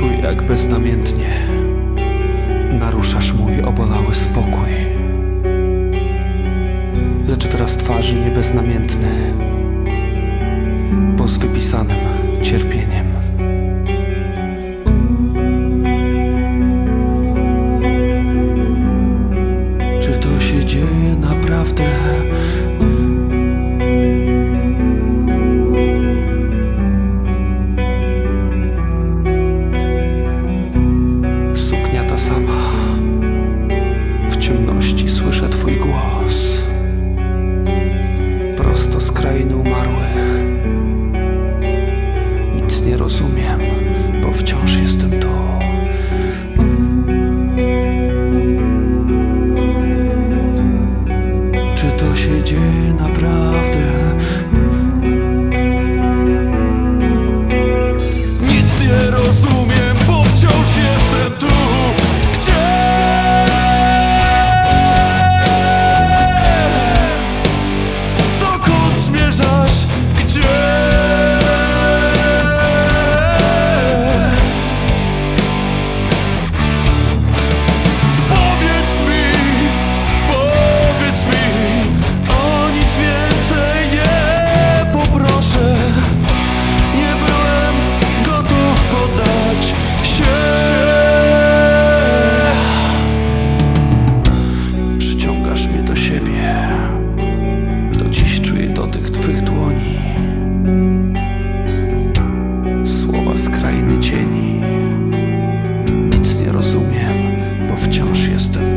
Czuję jak beznamiętnie Naruszasz mój obolały spokój. Lecz wyraz twarzy nie beznamiętny Bo z wypisanym cierpieniem 世界那 wciąż jestem.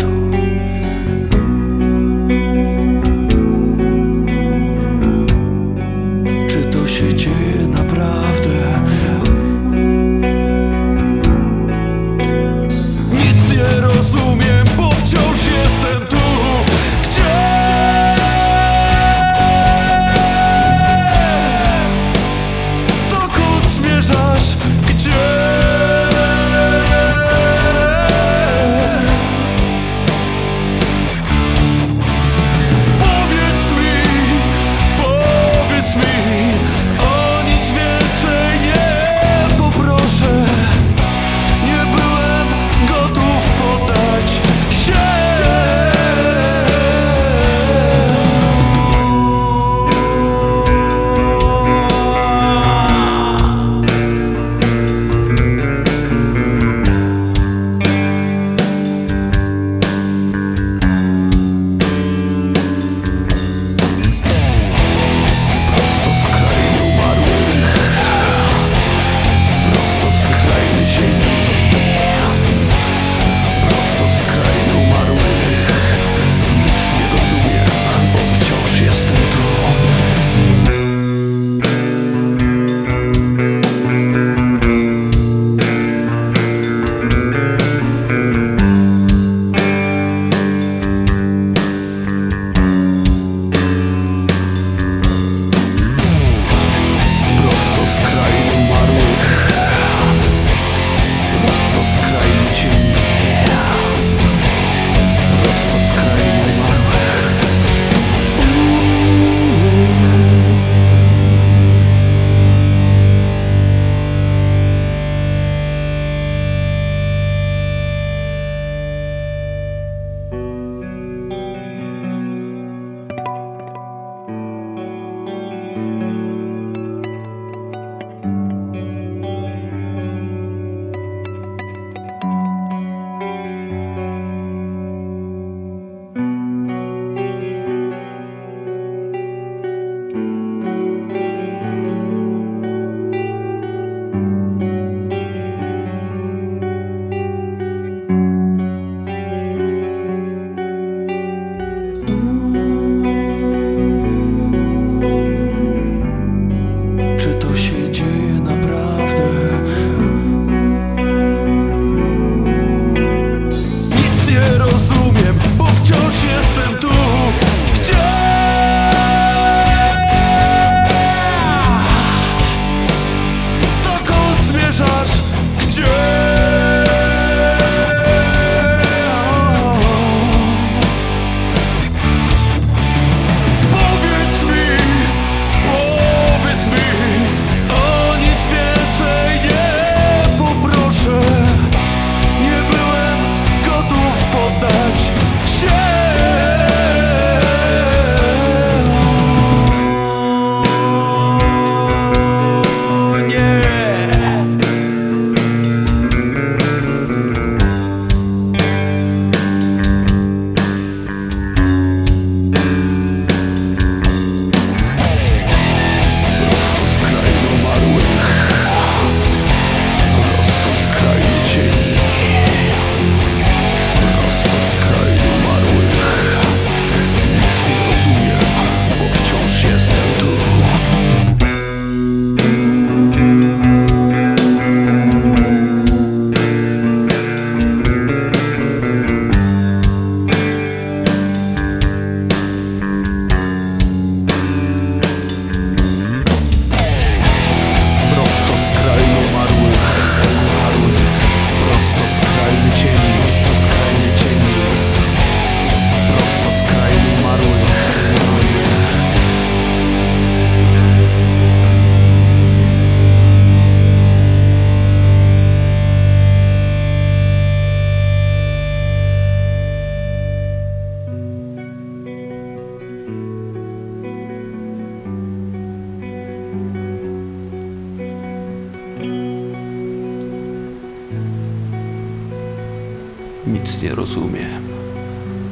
Nic nie rozumiem,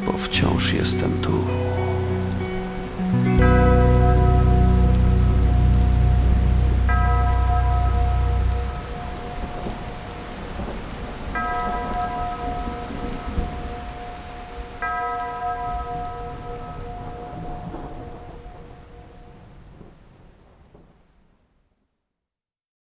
bo wciąż jestem tu.